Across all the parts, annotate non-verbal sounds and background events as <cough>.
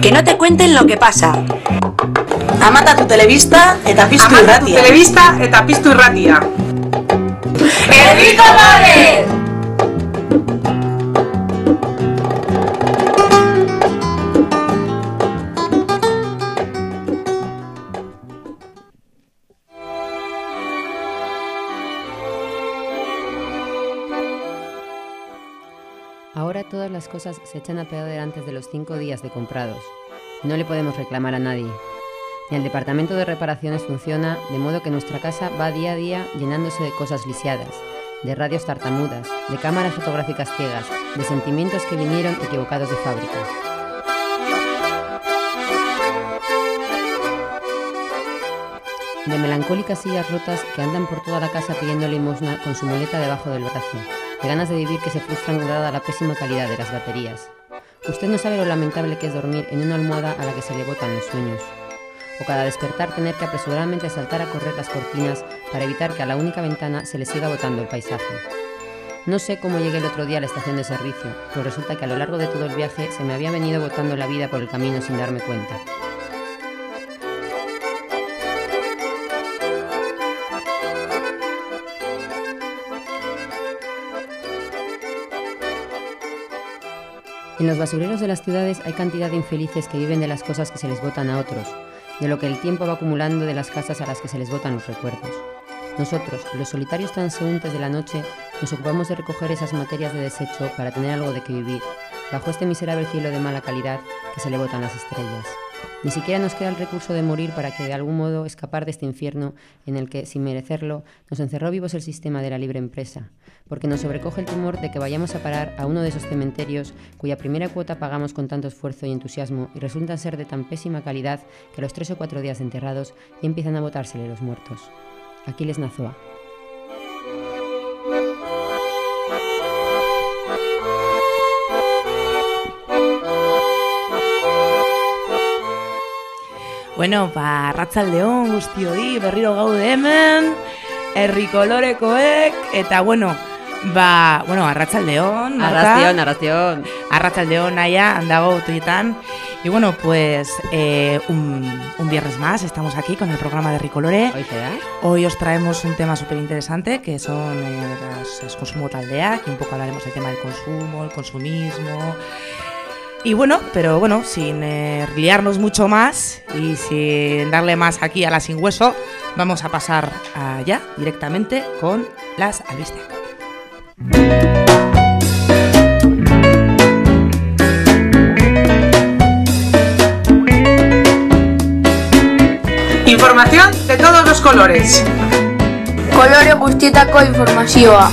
Que no te cuenten lo que pasa. Amata tu telebista eta piztu Amata tu irratia. telebista eta piztu irratia. ¡Herriko Lore! Las cosas se echan a perder antes de los cinco días de comprados. No le podemos reclamar a nadie. Ni el departamento de reparaciones funciona, de modo que nuestra casa va día a día llenándose de cosas lisiadas, de radios tartamudas, de cámaras fotográficas ciegas, de sentimientos que vinieron equivocados de fábrica. De melancólicas sillas rotas que andan por toda la casa pidiendo limosna con su muleta debajo del brazo, de ganas de vivir que se frustran dada la pésima calidad de las baterías. Usted no sabe lo lamentable que es dormir en una almohada a la que se le botan los sueños. O cada despertar tener que apresuradamente saltar a correr las cortinas para evitar que a la única ventana se le siga botando el paisaje. No sé cómo llegué el otro día a la estación de servicio, pero resulta que a lo largo de todo el viaje se me había venido botando la vida por el camino sin darme cuenta. En los basureros de las ciudades hay cantidad de infelices que viven de las cosas que se les botan a otros, de lo que el tiempo va acumulando de las casas a las que se les botan los recuerdos. Nosotros, los solitarios transeúntes de la noche, nos ocupamos de recoger esas materias de desecho para tener algo de que vivir, bajo este miserable cielo de mala calidad que se le botan las estrellas. Ni siquiera nos queda el recurso de morir para que de algún modo escapar de este infierno en el que, sin merecerlo, nos encerró vivos el sistema de la libre empresa, porque nos sobrecoge el temor de que vayamos a parar a uno de esos cementerios cuya primera cuota pagamos con tanto esfuerzo y entusiasmo y resultan ser de tan pésima calidad que a los tres o cuatro días enterrados ya empiezan a botársele los muertos. Aquiles Nazoa. Bueno, ba, arratzaldeon guztioi, berriro gaude hemen, herri kolorekoek, eta bueno, ba, bueno, arratzaldeon. Arrastión, arrastión. Arratzaldeon naia, handago utoietan. Y bueno, pues eh, un, un viernes más estamos aquí con el programa de Ricolore. Hoy os traemos un tema súper interesante que son eh, las, es consumo taldea, que un poco hablaremos del tema del consumo, el consumismo. Y bueno, pero bueno, sin eh, liarnos mucho más y sin darle más aquí a la sin hueso, vamos a pasar allá directamente con las albisteas. Información de todos los colores. Kolore guztietako informazioa.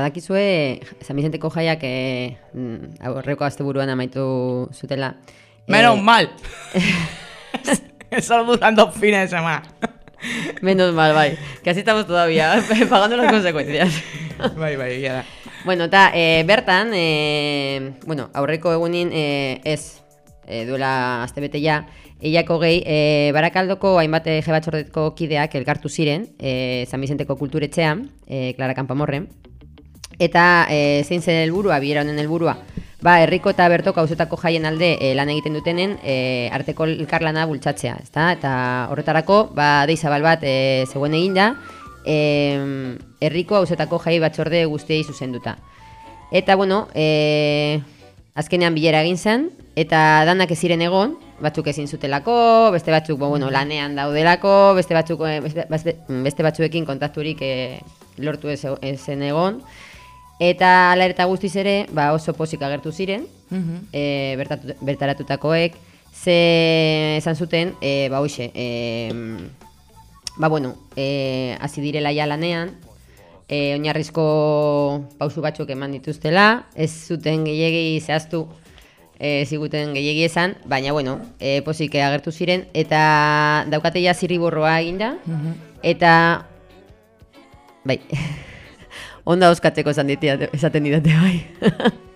Badakizue, San Vicenteko jaiak eh, mm, aurreko asteburuan amaitu zutela. Eh, Menos mal. <laughs> <laughs> Solo durando fines de semana. Menos mal, bai. Que así estamos todavía, <laughs> pagando las consecuencias. bai, bai, ya da. bueno, eta e, bertan, e, bueno, aurreko egunin e, ez e, duela astebete ja, eiako gehi, e, barakaldoko hainbat ege batzordeko kideak elkartu ziren, e, San Vicenteko kulturetxean, e, Clara Campamorren, eta e, zein zen helburua, biera honen helburua, ba, herriko eta bertoko auzetako jaien alde e, lan egiten dutenen e, arteko elkarlana bultzatzea, ezta? Eta horretarako, ba, deizabal bat e, zegoen eginda, e, herriko auzetako jai batzorde guztiei zuzenduta. Eta, bueno, e, azkenean bilera egin zen, eta danak ez ziren egon, batzuk ezin zutelako, beste batzuk bo, bueno, lanean daudelako, beste batzuk beste, beste, batzuekin kontakturik eh, lortu ez, egon. Eta ala eta guztiz ere, ba oso posik agertu ziren, Mhm. e, bertatu, bertaratutakoek, ze esan zuten, e, ba hoxe, e, ba bueno, e, hasi direla ja lanean, e, oinarrizko pausu batzuk eman dituztela, ez zuten gehiegi zehaztu e, ziguten gehiegi esan, baina bueno, e, posik agertu ziren, eta daukate ja zirriborroa eginda, eta bai, <laughs> onda oskatzeko esan ditea, esaten didate bai. <laughs>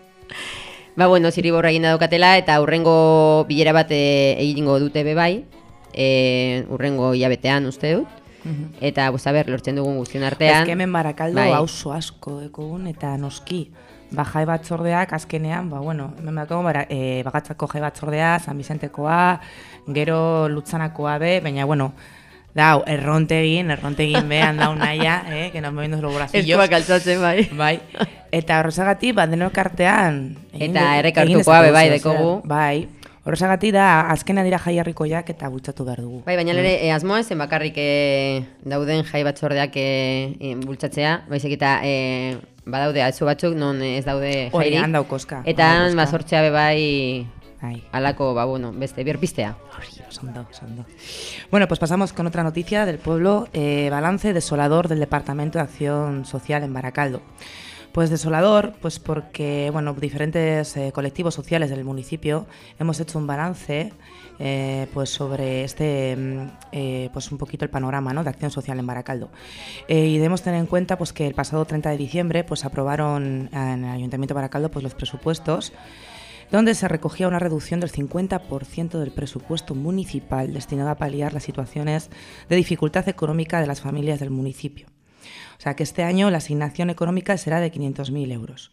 Ba, bueno, ziriborra egin daukatela eta urrengo bilera bat e, egingo dute bebai, e, urrengo hilabetean uste dut. Eta, pues, a ber, lortzen dugun guztion artean. Ez que hemen barakaldo Bai. auzo asko ekogun eta noski. Ba, jai batzordeak azkenean, ba, bueno, hemen bako, bara, e, bagatzako jai batzordea, San Vicentekoa, gero Lutzanakoa be, baina, bueno, dau, errontegin, errontegin behan dau naia, eh, que nos moviendo los brazillos. Eskuak altzatzen, bai. Bai. Eta horrezagatik, ba, denok artean... Eta errekartukoa egin be bai dekogu. Bai. Horrezagatik da, azkena dira jaiarrikoiak eta bultzatu behar dugu. Bai, baina ere e, asmoa zen bakarrik e, dauden jai batzordeak e, e, bultzatzea, baizik eta e, badaude atzo batzuk non ez daude Hori, jairik. han daukoska, Eta han bazortzea be Bai. alako, ba, bueno, beste, bierpistea. Sondo, sondo. Bueno, pues pasamos con otra noticia del pueblo, eh, balance desolador del Departamento de Acción Social en Baracaldo. Pues desolador, pues porque bueno, diferentes eh, colectivos sociales del municipio hemos hecho un balance eh, pues sobre este mm, eh, pues un poquito el panorama ¿no? de acción social en Baracaldo. Eh, y debemos tener en cuenta pues que el pasado 30 de diciembre pues aprobaron en el Ayuntamiento de Baracaldo pues los presupuestos donde se recogía una reducción del 50% del presupuesto municipal destinado a paliar las situaciones de dificultad económica de las familias del municipio. O sea que este año la asignación económica será de 500.000 euros.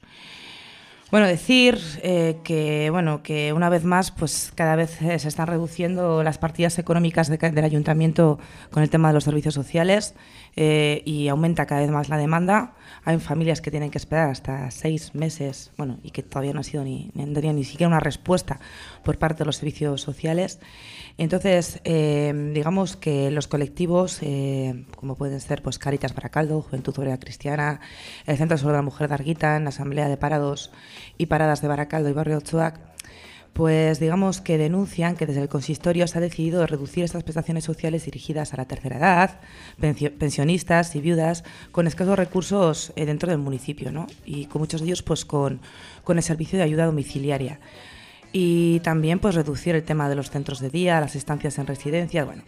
Bueno, decir eh, que bueno que una vez más, pues cada vez eh, se están reduciendo las partidas económicas de del ayuntamiento con el tema de los servicios sociales eh, y aumenta cada vez más la demanda. Hay familias que tienen que esperar hasta seis meses, bueno, y que todavía no ha sido ni, ni, ni siquiera una respuesta por parte de los servicios sociales. Entonces, eh, digamos que los colectivos, eh, como pueden ser pues Caritas Baracaldo, Juventud Obrera Cristiana, el Centro sobre la Mujer de Arguitan, la Asamblea de Parados y Paradas de Baracaldo y Barrio Ochoac, pues digamos que denuncian que desde el consistorio se ha decidido reducir estas prestaciones sociales dirigidas a la tercera edad, pensionistas y viudas con escasos recursos eh, dentro del municipio, ¿no? Y con muchos de ellos pues con, con el servicio de ayuda domiciliaria. Y también pues reducir el tema de los centros de día, las estancias en residencias, bueno.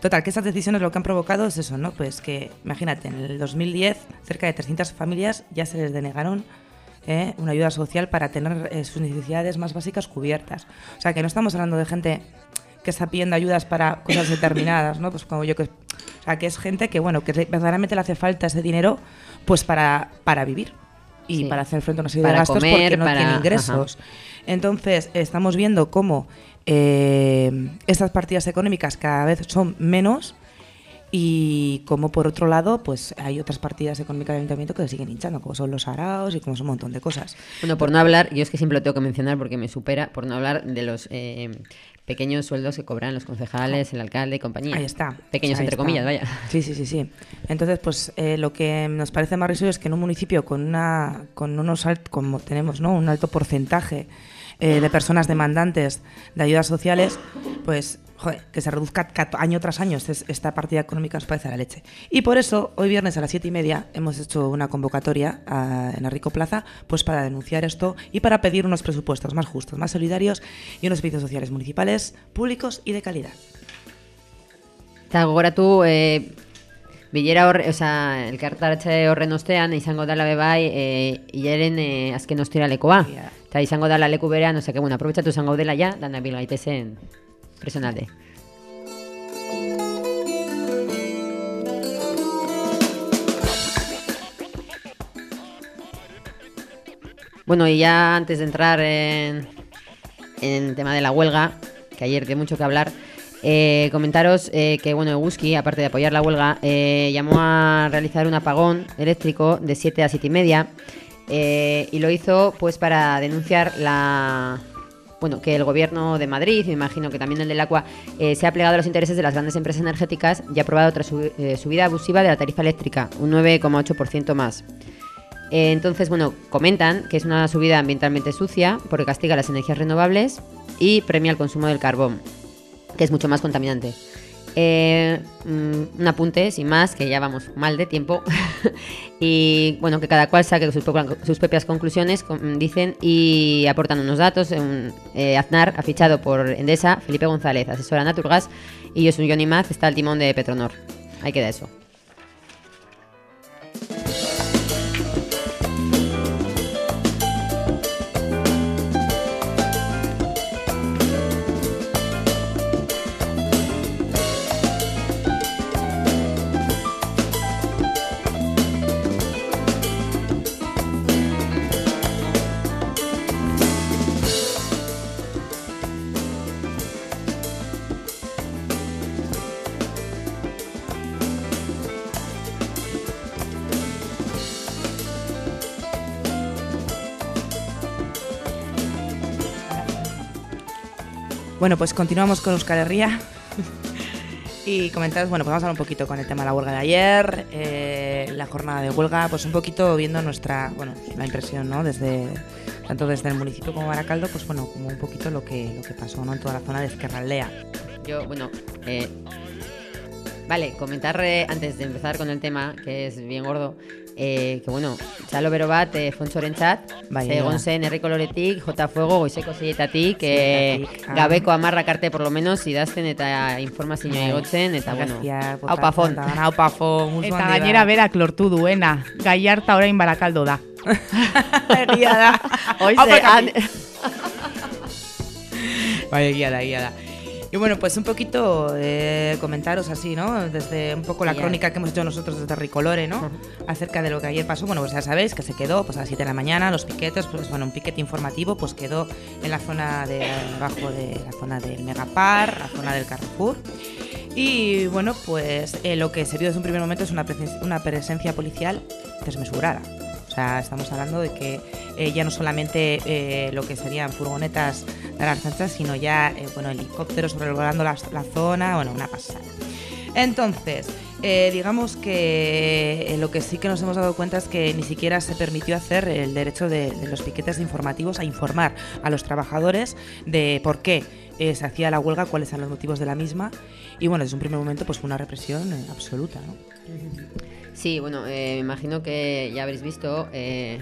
Total, que estas decisiones lo que han provocado es eso, ¿no? Pues que, imagínate, en el 2010 cerca de 300 familias ya se les denegaron ¿eh? una ayuda social para tener eh, sus necesidades más básicas cubiertas. O sea, que no estamos hablando de gente que está pidiendo ayudas para cosas determinadas, ¿no? Pues como yo que... O sea, que es gente que, bueno, que verdaderamente le hace falta ese dinero pues para, para vivir y Sí. para hacer frente a una serie Para de gastos comer, porque no para- tiene ingresos. Entonces, estamos viendo cómo eh, estas partidas económicas cada vez son menos y como por otro lado, pues hay otras partidas económicas del ayuntamiento que se siguen hinchando, como son los araos y como son un montón de cosas. Bueno, por no hablar, yo es que siempre lo tengo que mencionar porque me supera, por no hablar de los eh, pequeños sueldos que cobran los concejales, el alcalde y compañía. Ahí está. Pequeños Ahí entre está. comillas, vaya. Sí, sí, sí, sí. Entonces, pues eh, lo que nos parece más risorio es que en un municipio con una, con unos alt- como tenemos, ¿no? Un alto porcentaje eh, de personas demandantes de ayudas sociales, pues joder, que se reduzca año tras año es- esta partida económica nos parece la leche. Y por eso, hoy viernes a las siete y media hemos hecho una convocatoria a- en la Rico Plaza, pues para denunciar esto y para pedir unos presupuestos más justos, más solidarios y unos servicios sociales municipales públicos y de calidad. Eta gogoratu, e, bilera hor, oza, elkartaratze horren ostean, izango dala bebai, e, hilaren e, azken ostiralekoa. Eta izango dala leku berean, que, bueno, aprobetsatu izango dela ja, dana bil gaitezen presionalde. Bueno, y ya antes de entrar en, en el tema de la huelga, que ayer dio mucho que hablar, eh, comentaros eh, que bueno, Eguski, aparte de apoyar la huelga, eh, llamó a realizar un apagón eléctrico de 7 a 7 y media y lo hizo pues para denunciar la bueno, que el gobierno de Madrid, me imagino que también el del Aqua, eh, se ha plegado a los intereses de las grandes empresas energéticas y ha aprobado otra subi- eh, subida abusiva de la tarifa eléctrica, un 9,8% más. Eh, entonces, bueno, comentan que es una subida ambientalmente sucia porque castiga las energías renovables y premia el consumo del carbón, que es mucho más contaminante. Eh, mm, un apunte, sin más, que ya vamos mal de tiempo. <laughs> y bueno, que cada cual saque sus, propia- sus propias conclusiones, com- dicen, y aportan unos datos. Eh, Aznar ha fichado por Endesa, Felipe González, asesora Naturgas, y Josu Johnny Maz está al timón de Petronor. Ahí queda eso. Bueno, pues continuamos con Euskal Herria. <laughs> Y comentaros, bueno, pues vamos a hablar un poquito con el tema de la huelga de ayer, eh, la jornada de huelga, pues un poquito viendo nuestra, bueno, la impresión, ¿no? Desde, tanto desde el municipio como Baracaldo, pues bueno, como un poquito lo que, lo que pasó, ¿no? En toda la zona de Esquerraldea. Yo, bueno, eh, vale, comentar eh, antes de empezar con el tema, que es bien gordo, eh, que bueno, txalo bero bat, eh, fontxorentzat, Bai, ze egon bai. zen herri koloretik, jota fuego, goizeko zeietatik, eh, ah. gabeko amarrak arte por lo menos, idazten eta informazioa Bai. igotzen, eta bueno, Gracias, por haupa fon. tanto, Haupa fon, musu Eta gainera berak lortu duena, gaiarta orain barakaldo da. <laughs> Egia da. Han- Vaya, guía da, guía da. Y bueno, pues un poquito comentaros así, ¿no? Desde un poco la crónica que hemos hecho nosotros desde Ricolore, ¿no? Acerca de lo que ayer pasó. Bueno, pues ya sabéis que se quedó pues a las 7 de la mañana, los piquetes, pues bueno, un piquete informativo pues quedó en la zona de abajo de la zona del Megapar, la zona del Carrefour. Y bueno, pues eh, lo que se vio desde un primer momento es una, presen- una presencia policial desmesurada. Estamos hablando de que eh, ya no solamente eh, lo que serían furgonetas de las anchas, sino ya eh, bueno, helicópteros sobrevolando la, zona, bueno, una pasada. Entonces, eh, digamos que lo que sí que nos hemos dado cuenta es que ni siquiera se permitió hacer el derecho de, los piquetes informativos a informar a los trabajadores de por qué se hacía la huelga, cuáles eran los motivos de la misma. Y bueno, desde un primer momento pues fue una represión absoluta. ¿no? Sí, bueno, eh, me imagino que ya habréis visto, eh,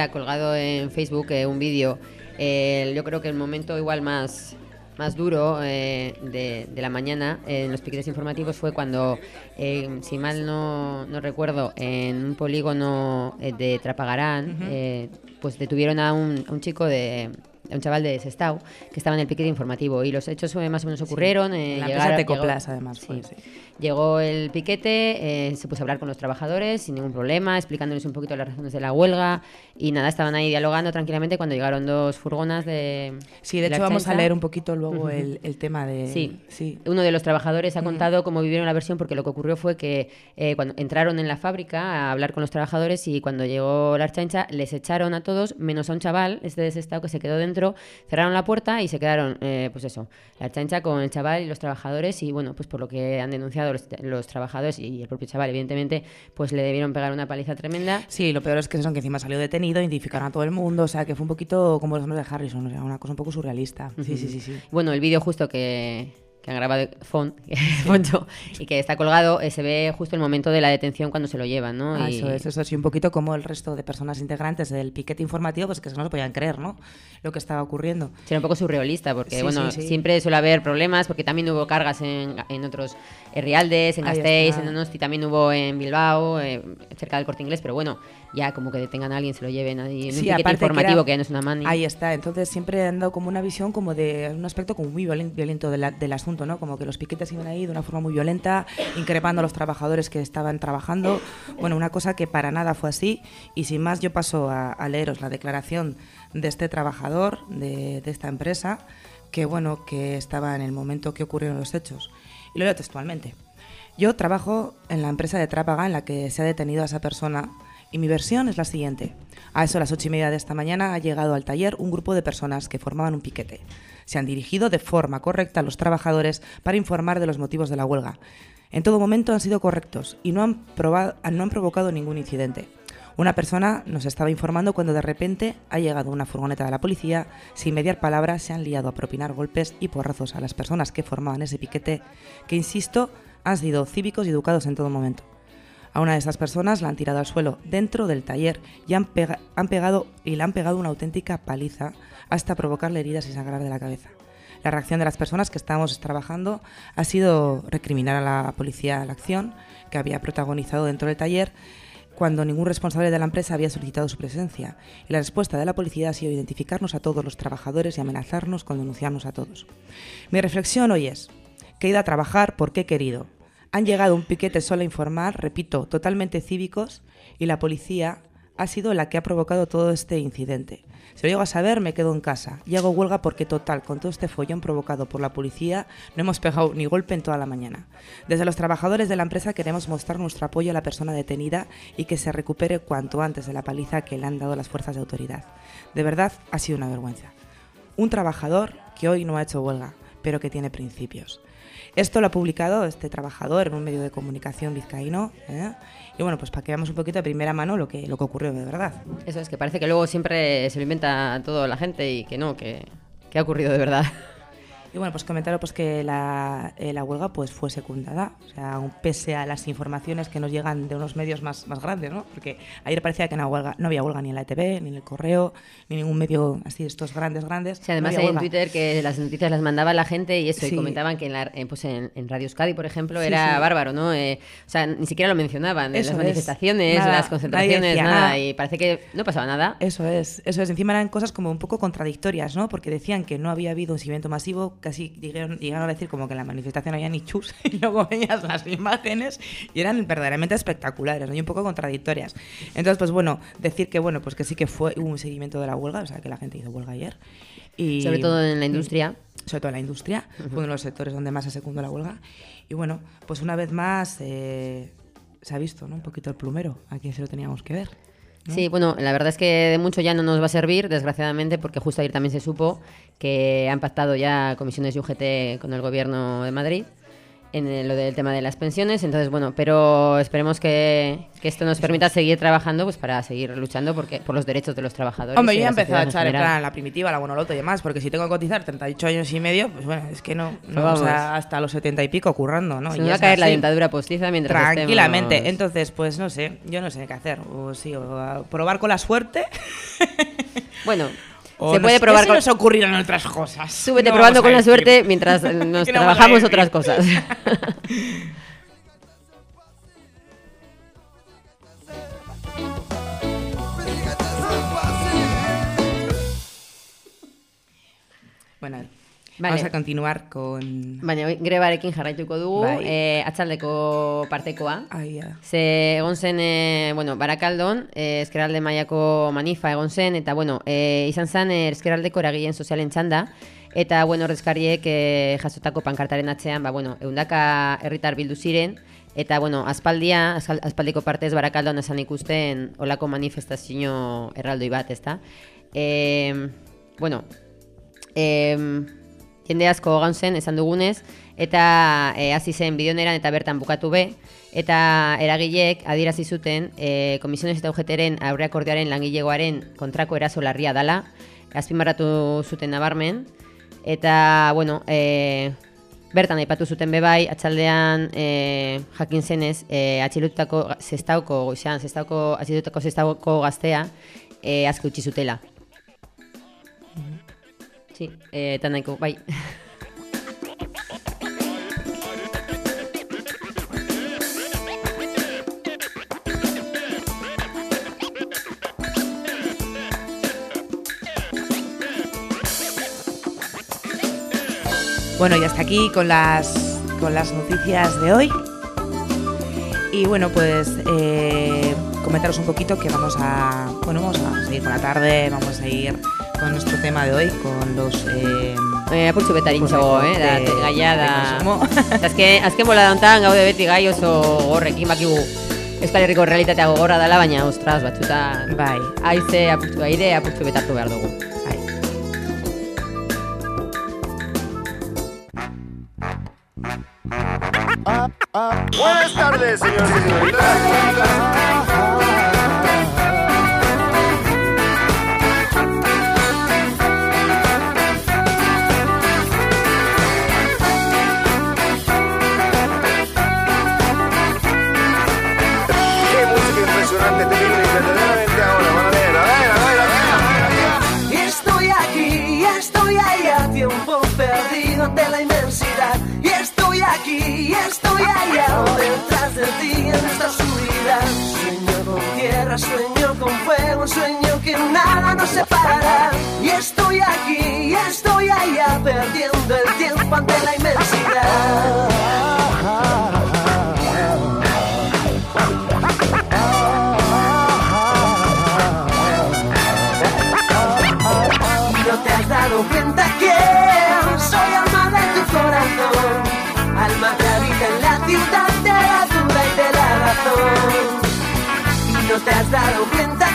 ha colgado en Facebook eh, un vídeo, eh, yo creo que el momento igual más, más duro eh, de, de la mañana en los piquetes informativos fue cuando, eh, si mal no, no recuerdo, en un polígono de Trapagarán, eh, pues detuvieron a un, a un chico de... a un chaval de Sestao que estaba en el piquete informativo y los hechos más o menos ocurrieron. eh, La llegaron- empresa llegó- además. Sí. sí. Llegó el piquete, eh, se puso a hablar con los trabajadores sin ningún problema, explicándoles un poquito las razones de la huelga y nada, estaban ahí dialogando tranquilamente cuando llegaron dos furgonas de... Sí, de la hecho vamos a leer un poquito luego el, el tema de... Sí. sí. Uno de los trabajadores ha contado cómo vivieron la versión porque lo que ocurrió fue que eh, cuando entraron en la fábrica a hablar con los trabajadores y cuando llegó la Archancha les echaron a todos menos a un chaval, este desestado que se quedó dentro, cerraron la puerta y se quedaron, eh, pues eso, la Archancha con el chaval y los trabajadores y bueno, pues por lo que han denunciado los, los trabajadores y el propio chaval, evidentemente, pues le debieron pegar una paliza tremenda. Sí, lo peor es que son que encima salió detenido, identificaron a todo el mundo, o sea que fue un poquito como los hombres de Harrison, o sea, una cosa un poco surrealista. Sí, sí, sí, sí. Bueno, el vídeo justo que, que han grabado Fon, <laughs> Foncho, y que está colgado, eh, se ve justo el momento de la detención cuando se lo llevan, ¿no? Ah, Y- eso es, eso sí, un poquito como el resto de personas integrantes del piquete informativo, pues que no se podían creer, ¿no? Lo que estaba ocurriendo. Sí, era un poco surrealista, porque Sí, bueno, sí, sí. siempre suele haber problemas, porque también hubo cargas en, en otros eh, Rialdes, en Gasteiz, en Donosti, también hubo en Bilbao, eh, cerca del Corte Inglés, pero bueno, ya como que detengan a alguien, se lo lleven ahí en un piquete aparte que informativo era- que, ya no es una mani. Ahí está, entonces siempre han dado como una visión como de un aspecto como muy violen- violento de la- del ¿no? Como que los piquetes iban ahí de una forma muy violenta, increpando a los trabajadores que estaban trabajando. Bueno, una cosa que para nada fue así. Y sin más, yo paso a, leeros la declaración de este trabajador de, de esta empresa, que bueno, que estaba en el momento que ocurrieron los hechos. Y lo leo textualmente. Yo trabajo en la empresa de Trápaga en la que se ha detenido a esa persona y mi versión es la siguiente. A eso, a las ocho y media de esta mañana, ha llegado al taller un grupo de personas que formaban un piquete. Se han dirigido de forma correcta a los trabajadores para informar de los motivos de la huelga. En todo momento han sido correctos y no han, provocado ningún incidente. Una persona nos estaba informando cuando de repente ha llegado una furgoneta de la policía, sin mediar palabras se han liado a propinar golpes y porrazos a las personas que formaban ese piquete, que insisto, han sido cívicos y educados en todo momento. A una de estas personas la han tirado al suelo dentro del taller y han, han pegado y le han pegado una auténtica paliza hasta provocarle heridas y sangrar de la cabeza. La reacción de las personas que estábamos trabajando ha sido recriminar a la policía la acción que había protagonizado dentro del taller cuando ningún responsable de la empresa había solicitado su presencia. Y la respuesta de la policía ha sido identificarnos a todos los trabajadores y amenazarnos con denunciarnos a todos. Mi reflexión hoy es que he ido a trabajar porque he querido. Han llegado un piquete solo a informar, repito, totalmente cívicos, y la policía ha sido la que ha provocado todo este incidente. Si lo llego a saber, me quedo en casa y hago huelga porque, total, con todo este follón provocado por la policía, no hemos pegado ni golpe en toda la mañana. Desde los trabajadores de la empresa queremos mostrar nuestro apoyo a la persona detenida y que se recupere cuanto antes de la paliza que le han dado las fuerzas de autoridad. De verdad, ha sido una vergüenza. Un trabajador que hoy no ha hecho huelga, pero que tiene principios. Esto lo ha publicado este trabajador en un medio de comunicación vizcaíno. ¿eh? Y bueno, pues para que veamos un poquito de primera mano lo que, lo que ocurrió de verdad. Eso es que parece que luego siempre se lo inventa todo la gente y que no, que, que ha ocurrido de verdad. Y bueno, pues comentaros pues que la, eh, la huelga pues fue secundada, o sea, aun pese a las informaciones que nos llegan de unos medios más, más grandes, ¿no? Porque ayer parecía que no, huelga, no había huelga ni en la ETV, ni en el Correo, ni en ningún medio así estos grandes, grandes. Sí, además no hay en. Twitter que las noticias las mandaba la gente y eso, y comentaban que en, la, en, pues en, en Radio Euskadi, por ejemplo, Sí, era sí. bárbaro, ¿no? Eh, o sea, ni siquiera lo mencionaban, Eso las es. manifestaciones, Nada, las concentraciones, nada, nada. y parece que no pasaba nada. Eso es, eso es. Encima eran cosas como un poco contradictorias, ¿no? Porque decían que no había habido un seguimiento masivo, casi llegaron, llegaron a decir como que en la manifestación no había ni chus, <laughs> y luego veías las imágenes y eran verdaderamente espectaculares, ¿no? Y un poco contradictorias. Entonces, pues bueno, decir que bueno, pues que sí que fue un seguimiento de la huelga, o sea, que la gente hizo huelga ayer. Y, Sobre todo en la industria. sobre todo en la industria, fue uno de los sectores donde más se secundó la huelga. Y bueno, pues una vez más eh, se ha visto ¿no? un poquito el plumero, a quien se lo teníamos que ver. Sí, bueno, la verdad es que de mucho ya no nos va a servir, desgraciadamente, porque justo ayer también se supo que han pactado ya comisiones y UGT con el gobierno de Madrid en lo del tema de las pensiones. Entonces, bueno, pero esperemos que, que esto nos permita seguir trabajando pues para seguir luchando porque, por los derechos de los trabajadores. Hombre, yo ya he empezado a echar en plan la primitiva, la bonoloto y demás, porque si tengo que cotizar 38 años y medio, pues bueno, es que no, no Vamos. o sea, hasta los 70 y pico currando, ¿no? Se nos va a caer la dentadura postiza mientras Tranquilamente. estemos- Entonces, pues no sé, yo no sé qué hacer. O sí, o a probar con la suerte. Bueno, o se puede probar si con... nos ocurrirán otras cosas. Súbete No probando con la suerte mientras eh, nos <laughs> no trabajamos otras cosas. <laughs> Bueno, Vale. vamos a continuar con... Baina grebarekin jarraituko dugu, Bai. eh, atxaldeko partekoa. Ai, ya. Ze egon zen, e, bueno, Barakaldon, e, eskeralde mailako manifa egon zen, eta, bueno, e, izan zen e, eskeraldeko eragileen sozialen txanda, eta, bueno, ordezkariek e, jasotako pankartaren atzean, ba, bueno, eundaka herritar bildu ziren, eta, bueno, aspaldia, aspal- aspaldiko partez Barakaldon esan ikusten olako manifestazio erraldoi bat, ezta? E, bueno, em, jende asko gaun zen, esan dugunez, eta e, hasi zen bideoneran eta bertan bukatu be, eta eragileek adierazi zuten e, komisiones eta ugeteren aurreakordioaren langilegoaren kontrako eraso larria dala, azpimarratu zuten nabarmen, eta, bueno, e, bertan aipatu zuten bebai, atxaldean e, jakin zenez, e, atxilutako zestauko, goizan, zestauko, atxilutako zestauko gaztea, e, azke utzi zutela. Sí, eh, eta nahiko, bai. Bueno, y hasta aquí con las, con las noticias de hoy. Y bueno, pues eh, comentaros un poquito que vamos a, bueno, vamos a seguir con la tarde, vamos a ir con nuestro tema de hoy, con los... Eh, Eh, apurtxu betarintxo, eh, da, de- gaia da... <laughs> azken, azken bola dauntan gaude beti gai oso gorrekin bakigu Euskal Herriko realitatea gogorra dela, baina, ostras, batzutan... bai, Aize apurtxu, aire apurtxu betartu behar dugu. bai. Buenas tardes, señores y señoritas. Cuenta que soy alma de tu corazón, alma que habita en la ciudad de la duda y de la razón. Y no te has dado cuenta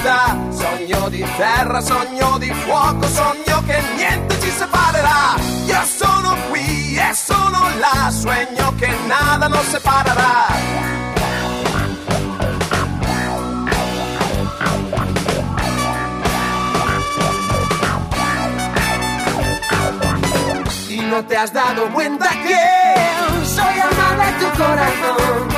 vita, sogno di terra, sogno di fuoco, sogno che niente ci separerà. Io sono qui e sono là, sogno che nada nos separará. No te has dado cuenta que soy alma de tu corazón,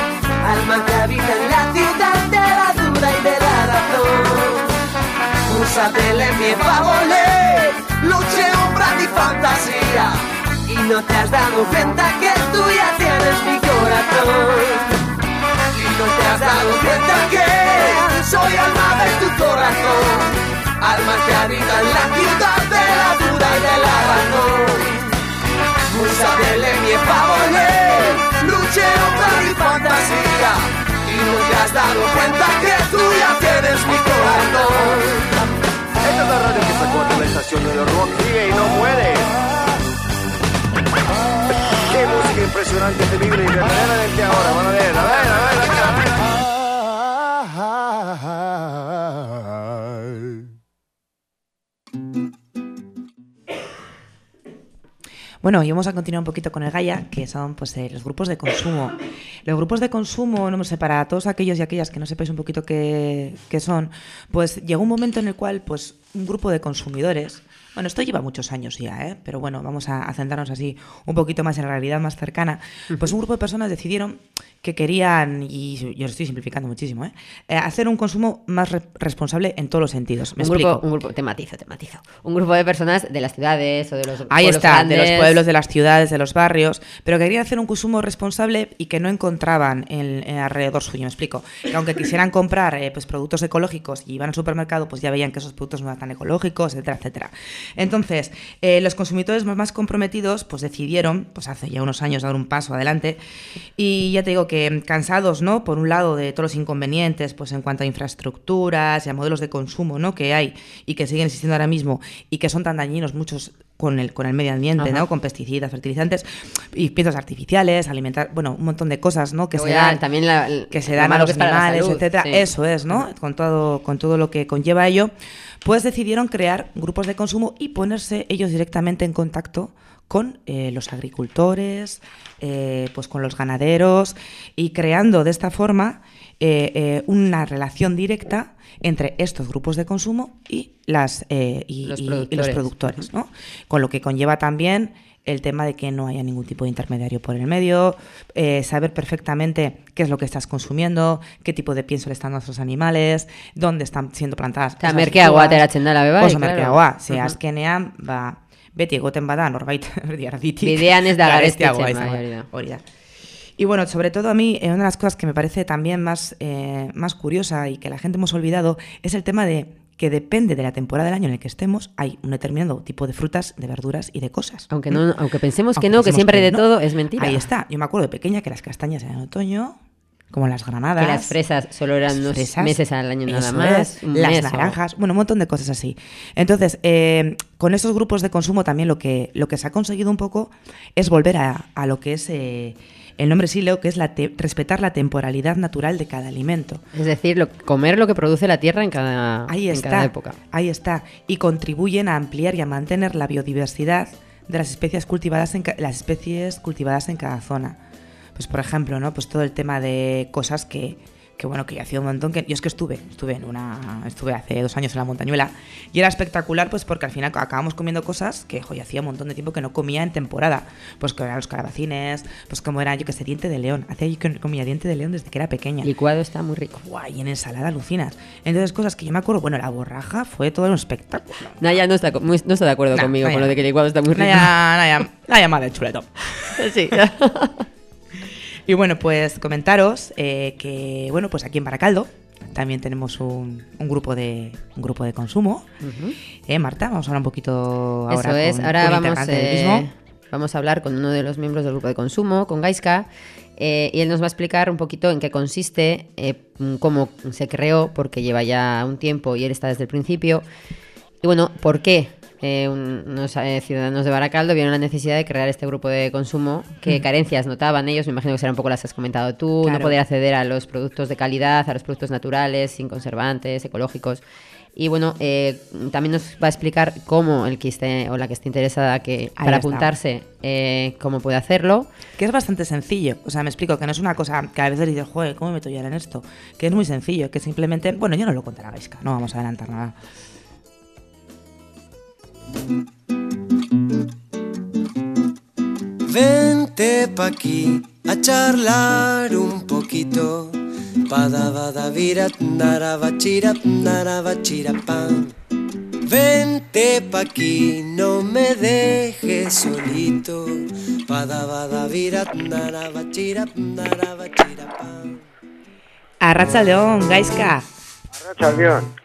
alma que habita en la ciudad de la duda y de la razón. Usatele mi favore, luce, ombra di fantasía. Y no te has dado cuenta que tú ya tienes mi corazón. Y no te has dado cuenta que soy alma de tu corazón, alma que habita en la ciudad de la duda y de la razón. Usatele mi favore, luce, ombra di fantasía. Y no te has dado cuenta que tú tienes mi corazón. Esta es la radio que sacó de la estación de los rock. Sigue y no muere. Qué música impresionante, temible y verdaderamente ahora. Van a ver, a ver, a ver, a ver. Bueno, y vamos a continuar un poquito con el Gaia, que son pues eh, los grupos de consumo. Los grupos de consumo, no sé, para todos aquellos y aquellas que no sepáis un poquito qué, qué son, pues llegó un momento en el cual pues un grupo de consumidores, bueno, esto lleva muchos años ya, ¿eh? pero bueno, vamos a, a centrarnos así un poquito más en la realidad más cercana, pues un grupo de personas decidieron que querían, y yo lo estoy simplificando muchísimo, ¿eh? Eh, hacer un consumo más re- responsable en todos los sentidos. Me un explico. grupo, un grupo, te matizo, te matizo. Un grupo de personas de las ciudades o de los Ahí pueblos está, de los pueblos, de las ciudades, de los barrios, pero querían hacer un consumo responsable y que no encontraban en, en alrededor suyo, me explico. Que aunque quisieran comprar eh, pues, productos ecológicos y iban al supermercado, pues ya veían que esos productos no eran tan ecológicos, etcétera, etcétera. Entonces, eh, los consumidores más, comprometidos pues decidieron, pues hace ya unos años, dar un paso adelante y ya te digo que cansados, ¿no? Por un lado de todos los inconvenientes, pues en cuanto a infraestructuras y a modelos de consumo, ¿no? Que hay y que siguen existiendo ahora mismo y que son tan dañinos muchos con el, con el medio ambiente, Ajá. ¿no? Con pesticidas, fertilizantes y piezas artificiales, alimentar, bueno, un montón de cosas, ¿no? Que se dan, también la- que se dan a los animales, salud, etcétera. sí. Eso es, ¿no? Con todo, con todo lo que conlleva ello, pues decidieron crear grupos de consumo y ponerse ellos directamente en contacto con eh, los agricultores, eh, pues con los ganaderos y creando de esta forma eh, eh, una relación directa entre estos grupos de consumo y las eh, y, Los y- y los productores. productores, ¿no? Con lo que conlleva también el tema de que no haya ningún tipo de intermediario por el medio, eh, saber perfectamente qué es lo que estás consumiendo, qué tipo de pienso le están dando a esos animales, dónde están siendo plantadas. Eta merkeagoa ateratzen dela, be bai, Oso merkeagoa, ze azkenean, ba, beti egoten bada norbait <laughs> erdi erditik. Bidean ez da garestiagoa hori da. Y bueno, sobre todo a mí, eh, una de las cosas que me parece también más, eh, más curiosa y que la gente hemos olvidado es el tema de que depende de la temporada del año en el que estemos, hay un determinado tipo de frutas, de verduras y de cosas. Aunque, no, aunque pensemos que no, que siempre hay de no. todo, es mentira. Ahí está. Yo me acuerdo de pequeña que las castañas eran en otoño, como las granadas. Que las fresas solo eran unos fresas, meses al año nada más. es, las mes o- naranjas, bueno, un montón de cosas así. Entonces, eh, con esos grupos de consumo también lo que, lo que se ha conseguido un poco es volver a, a lo que es eh, el nombre sí leo, que es la respetar la temporalidad natural de cada alimento. Es decir, lo- comer lo que produce la tierra en cada, Ahí en está, cada época. ahí está. Y contribuyen a ampliar y a mantener la biodiversidad de las especies cultivadas en, las especies cultivadas en cada zona. Pues por ejemplo, ¿no? Pues todo el tema de cosas que, que bueno, que yo hacía un montón que yo es que estuve, estuve en una estuve hace dos años en la montañuela y era espectacular pues porque al final acabamos comiendo cosas que jo, yo hacía un montón de tiempo que no comía en temporada, pues que eran los calabacines, pues como era yo que sé, diente de león, hacía yo que comía diente de león desde que era pequeña. Licuado está muy rico. Guay, en ensalada alucinas. Entonces, cosas que yo me acuerdo, bueno, la borraja fue todo un espectáculo. Naya no está, no está de acuerdo Nah, conmigo Naya. con lo de que el licuado está muy rico. Naya, Naya, Naya madre chuleto. <laughs> Sí. <laughs> Y bueno, pues comentaros eh, que, bueno, pues aquí en Baracaldo también tenemos un, un grupo de un grupo de consumo. Eh, Marta, vamos a hablar un poquito ahora Eso es, ahora vamos, eh, vamos a hablar con uno de los miembros del grupo de consumo, con Gaiska, eh, y él nos va a explicar un poquito en qué consiste, mm, cómo se creó, porque lleva ya un tiempo y él está desde el principio, y bueno, por qué eh, un- unos eh, ciudadanos de Baracaldo vieron la necesidad de crear este grupo de consumo. ¿Qué carencias notaban ellos? Me imagino que serán un poco las que has comentado tú. Claro. No poder acceder a los productos de calidad, a los productos naturales, sin conservantes, ecológicos. Y bueno, eh, también nos va a explicar cómo el que esté o la que esté interesada que Ahí para está. apuntarse, eh, cómo puede hacerlo. Que es bastante sencillo. O sea, me explico, que no es una cosa que a veces dices, joder, ¿cómo me meto yo en esto? Que es muy sencillo, que simplemente. Bueno, yo no lo contaré a Gaisca, no vamos a adelantar nada. Vente pa' aquí a charlar un poquito. Padabadavira, narabachira, narabachira, pam. Vente pa' aquí, no me dejes solito. Padabadavira, narabachira, narabachira, pam. Arracha León, Gaisca. Arrachaldeón.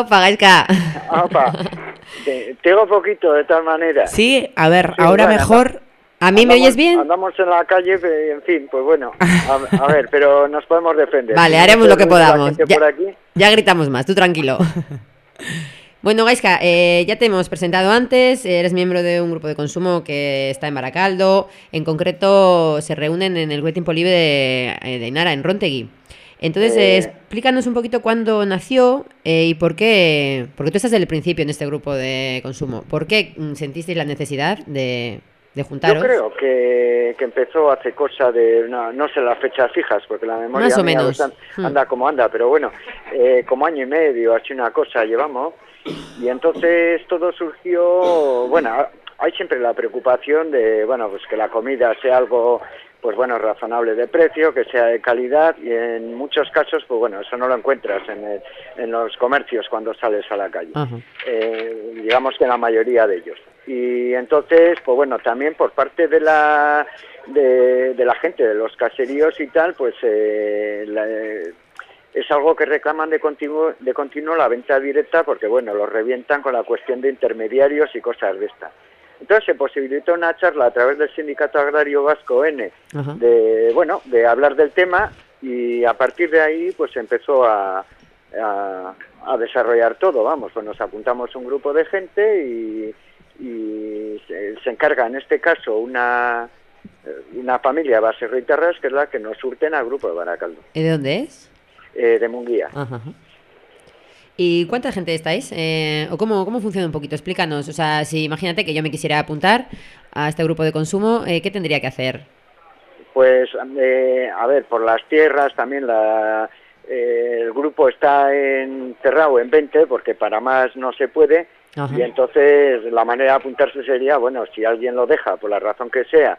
¡Opa, Gaisca! Opa. Te- Tengo poquito, de tal manera. Sí, a ver, Sí, ahora bueno, mejor. ¿A mí me oyes bien? Andamos en la calle, eh, en fin, pues bueno. A, a ver, pero nos podemos defender. Vale, haremos lo que podamos. Ya, por aquí. ya gritamos más, tú tranquilo. Bueno, Gaiska, eh, ya te hemos presentado antes, eres miembro de un grupo de consumo que está en Baracaldo, en concreto se reúnen en el Waiting Polive de, eh, de Inara, en Rontegui. Entonces, eh, explícanos un poquito cuándo nació eh, y por qué, porque tú estás desde el principio en este grupo de consumo, ¿por qué mm, sentisteis la necesidad de, de juntaros? Yo creo que, que empezó hace cosa de, no, no sé las fechas fijas, porque la memoria Más o menos. Hmm. anda como anda, pero bueno, eh, como año y medio, así una cosa llevamos, y entonces todo surgió, bueno, hay siempre la preocupación de, bueno, pues que la comida sea algo, pues bueno, razonable de precio, que sea de calidad, y en muchos casos, pues bueno, eso no lo encuentras en, el- en los comercios cuando sales a la calle eh, digamos que la mayoría de ellos. Y entonces, pues bueno, también por parte de la de, de la gente, de los caseríos y tal, pues eh, la- es algo que reclaman de continuo, de continuo la venta directa porque, bueno, los revientan con la cuestión de intermediarios y cosas de estas. Entonces se posibilitó una charla a través del Sindicato Agrario Vasco N de bueno de hablar del tema y a partir de ahí pues empezó a, a, a desarrollar todo vamos pues nos apuntamos un grupo de gente y, y se, se encarga en este caso una eh, una familia base Terras que es la que nos surten al grupo de Baracaldo ¿Y de dónde es? eh, de Munguía Ajá. ajá. ¿Y cuánta gente estáis? Eh, ¿O cómo, cómo funciona un poquito? Explícanos. O sea, si imagínate que yo me quisiera apuntar a este grupo de consumo, eh, ¿qué tendría que hacer? Pues, eh, a ver, por las tierras también la, eh, el grupo está enterrado en 20 porque para más no se puede Ajá. y entonces la manera de apuntarse sería, bueno, si alguien lo deja por la razón que sea,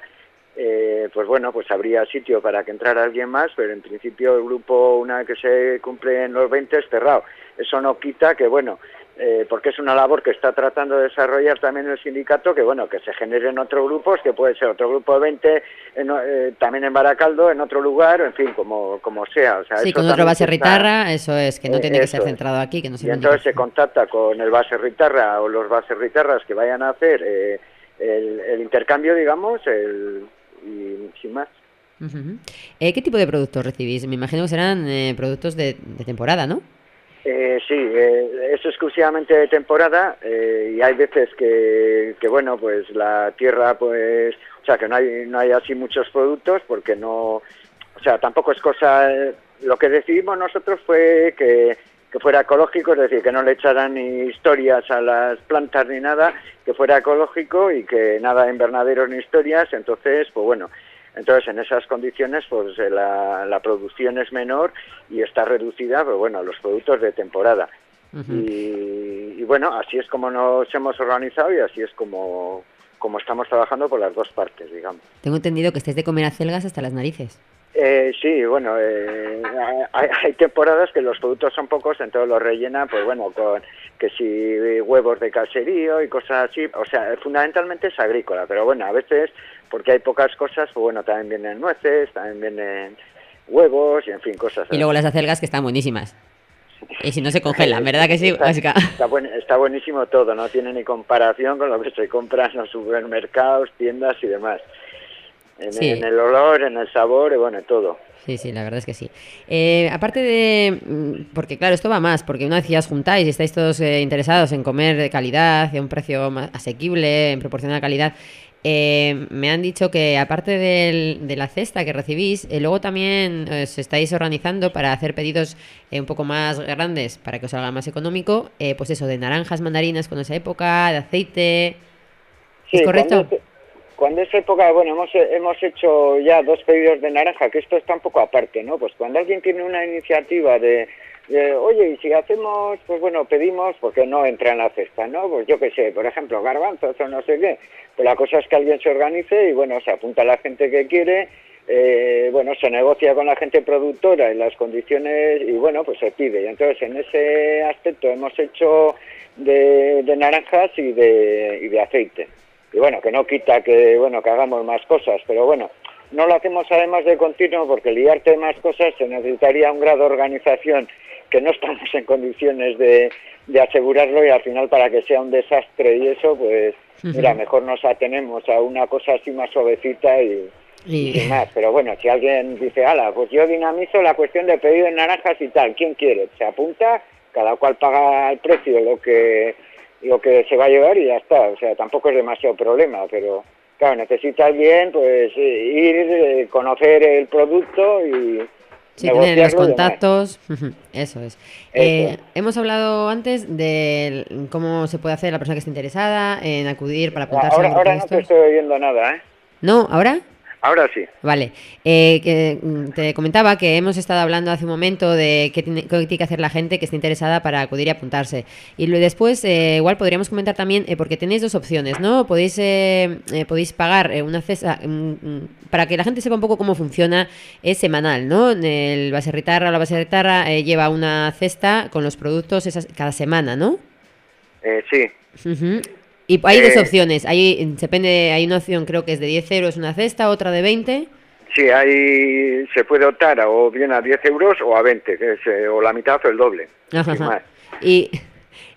eh, pues bueno, pues habría sitio para que entrara alguien más, pero en principio el grupo una vez que se cumplen los 20 es cerrado. Eso no quita que, bueno, eh, porque es una labor que está tratando de desarrollar también el sindicato, que bueno, que se generen otros grupos, que puede ser otro grupo de 20, en, eh, también en Baracaldo, en otro lugar, en fin, como, como sea. O sea, Sí, con otro base ritarra, eso es, que no Eh, tiene que ser centrado aquí, que no se Y entonces se contacta con el base ritarra o los bases ritarras que vayan a hacer eh, el, el intercambio, digamos, el, y sin más. Eh, ¿Qué tipo de productos recibís? Me imagino que serán eh, productos de, de temporada, ¿no? Eh, sí, eh, es exclusivamente de temporada eh, y hay veces que, que, bueno, pues la tierra, pues, o sea, que no hay, no hay así muchos productos porque no, o sea, tampoco es cosa, lo que decidimos nosotros fue que, que fuera ecológico, es decir, que no le echaran ni historias a las plantas ni nada, que fuera ecológico y que nada de invernaderos ni historias, entonces, pues bueno, entonces, en esas condiciones, pues eh, la, la producción es menor y está reducida, pero bueno, a los productos de temporada. Y, y bueno, así es como nos hemos organizado y así es como, como estamos trabajando por las dos partes, digamos. Tengo entendido que estáis de comer acelgas hasta las narices. Eh, sí, bueno, eh, <laughs> hay, hay temporadas que los productos son pocos, entonces los rellenan, pues bueno, con que si huevos de caserío y cosas así, o sea, fundamentalmente es agrícola, pero bueno, a veces, porque hay pocas cosas, pues bueno, también vienen nueces, también vienen huevos y en fin, cosas Y luego las acelgas que están buenísimas. Y si no se congelan, ¿verdad que sí? Está, está buen- está buenísimo todo, no tiene ni comparación con lo que se compra en los supermercados, tiendas y demás. En, Sí. en el olor, en el sabor, y bueno, en todo. Sí, sí, la verdad es que sí. Eh, aparte de. mm, Porque, claro, esto va más, porque una vez ya os juntáis y estáis todos eh, interesados en comer de calidad a un precio más asequible, en la calidad, eh, me han dicho que aparte del- de la cesta que recibís, eh, luego también eh, os estáis organizando para hacer pedidos eh, un poco más grandes para que os salga más económico, eh, pues eso, de naranjas, mandarinas con esa época, de aceite. Sí, ¿Es correcto? Cuando cuando es época, bueno, hemos, hemos hecho ya dos pedidos de naranja, que esto está un poco aparte, ¿no? Pues cuando alguien tiene una iniciativa de, oye, y si hacemos, pues bueno, pedimos, porque no entra en la cesta, ¿no? Pues yo qué sé, por ejemplo, garbanzos o no sé qué. Pues la cosa es que alguien se organice y, bueno, se apunta a la gente que quiere, eh, bueno, se negocia con la gente productora en las condiciones y, bueno, pues se pide. Y entonces, en ese aspecto hemos hecho de, naranjas y y de aceite y bueno, que no quita que bueno que hagamos más cosas, pero bueno, no lo hacemos además de continuo porque liarte de más cosas se necesitaría un grado de organización que no estamos en condiciones de, de asegurarlo y al final para que sea un desastre y eso, pues mira, mejor nos atenemos a una cosa así más suavecita y, y más. Pero bueno, si alguien dice, ala, pues yo dinamizo la cuestión de pedido de naranjas y tal, ¿quién quiere? Se apunta, cada cual paga el precio, lo que lo que se va a llevar y ya está. O sea, tampoco es demasiado problema, pero claro, necesita alguien pues eh, ir, eh, conocer el producto y Sí, tener los contactos, <laughs> eso es. Eh, hemos hablado antes de cómo se puede hacer la persona que esté interesada en acudir para apuntarse Ahora, a ahora no te estoy oyendo nada, ¿eh? ¿No? ¿Ahora? Ahora sí. Vale. Eh, que, mm, te comentaba que hemos estado hablando hace un momento de qué tiene, qué tiene que hacer la gente que esté interesada para acudir y apuntarse. Y después, eh, igual podríamos comentar también, eh, porque tenéis dos opciones, ¿no? Podéis, eh, eh, podéis pagar eh, una cesta, mm, mm, para que la gente sepa un poco cómo funciona, es semanal, ¿no? El Baserritarra o la Baserritarra lleva una cesta con los productos esas- cada semana, ¿no? Eh, sí. Y hay dos Eh, opciones. Hay, depende, hay una opción creo que es de 10 euros una cesta, otra de 20. Sí, ahí se puede optar a- o bien a 10 euros o a 20, que es, eh, o la mitad o el doble. Ajá. ¿Y,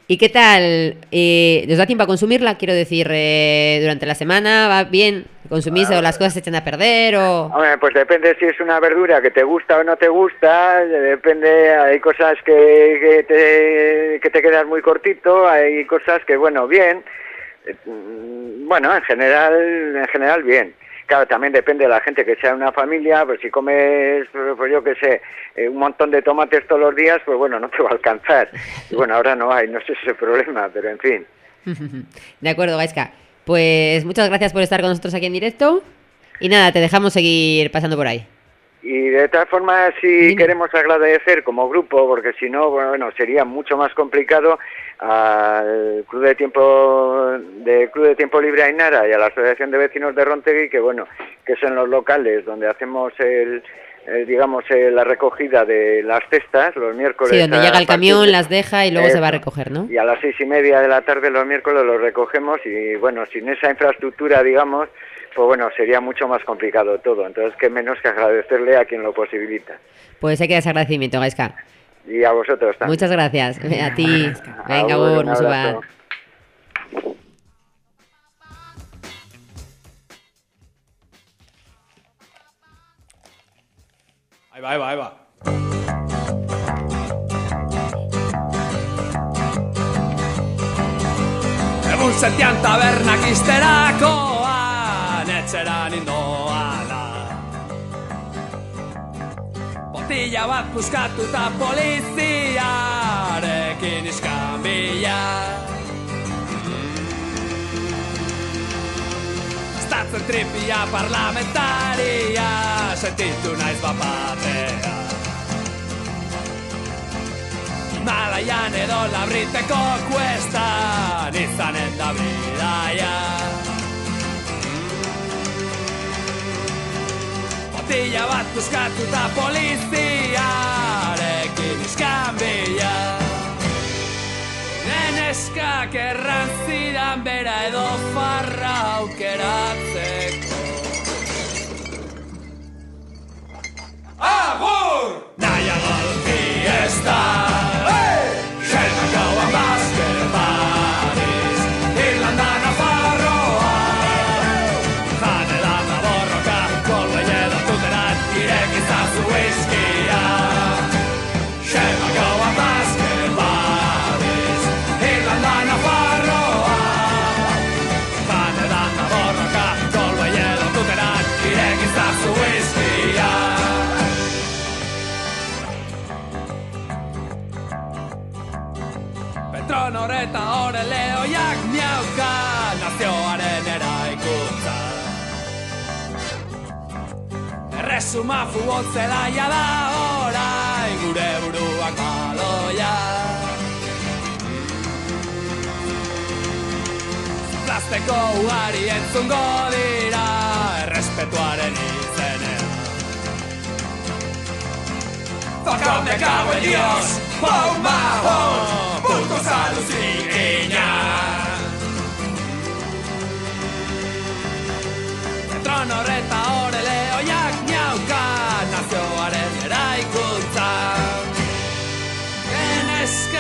¿Y qué tal? Eh, ¿Nos da tiempo a consumirla? Quiero decir, eh, durante la semana, ¿va bien? ¿Consumís o las cosas se echan a perder? O... Hombre, pues depende si es una verdura que te gusta o no te gusta, eh, depende, hay cosas que, que, te, que te quedas muy cortito, hay cosas que, bueno, bien, bueno, en general, en general bien. Claro, también depende de la gente, que sea una familia, pues si comes, pues yo qué sé, eh, un montón de tomates todos los días, pues bueno, <laughs> no te va a alcanzar. Y bueno, ahora no hay, no sé ese problema, pero en fin. <laughs> De acuerdo, Gaiska. Pues muchas gracias por estar con nosotros aquí en directo. Y nada, te dejamos seguir pasando por ahí. Y de todas formas, si queremos agradecer como grupo, porque si no, bueno, sería mucho más complicado al Club de Tiempo de Club de Tiempo Libre Ainara y a la Asociación de Vecinos de Rontegui, que bueno, que son los locales donde hacemos el, el, digamos eh, la recogida de las cestas los miércoles. Sí, donde llega el camión, de- las deja y luego se va a recoger, ¿no? y a las seis y media de la tarde los miércoles los recogemos y bueno, sin esa infraestructura, digamos, pues bueno, sería mucho más complicado todo. Entonces, qué menos que agradecerle a quien lo posibilita. Pues hay que dar ese agradecimiento, Gaiska. Y a vosotros también. Muchas gracias. A ti. Venga, Agur, Agur, un musu abrazo. bat. Ahí va, ahí va, ahí va. Egun setian tabernak izterakoan etxera nindoala Botilla bat puskatu eta poliziarekin iskan bila. Estatzen tripia parlamentaria sentitu naiz bapatea Himalaian edo labriteko kuestan izanen da bidaia Botilla bat puskatu eta poliziarekin iskan bila Neneskak erran zidan bera edo farra aukeratzeko Agur! Nahiago dut fiesta suma fuotzela jada orain e gure buruak baloia. Plasteko ugari entzungo dira errespetuaren izenean Faka me cago en dios, pau mahon, punto saluzik inan horreta hor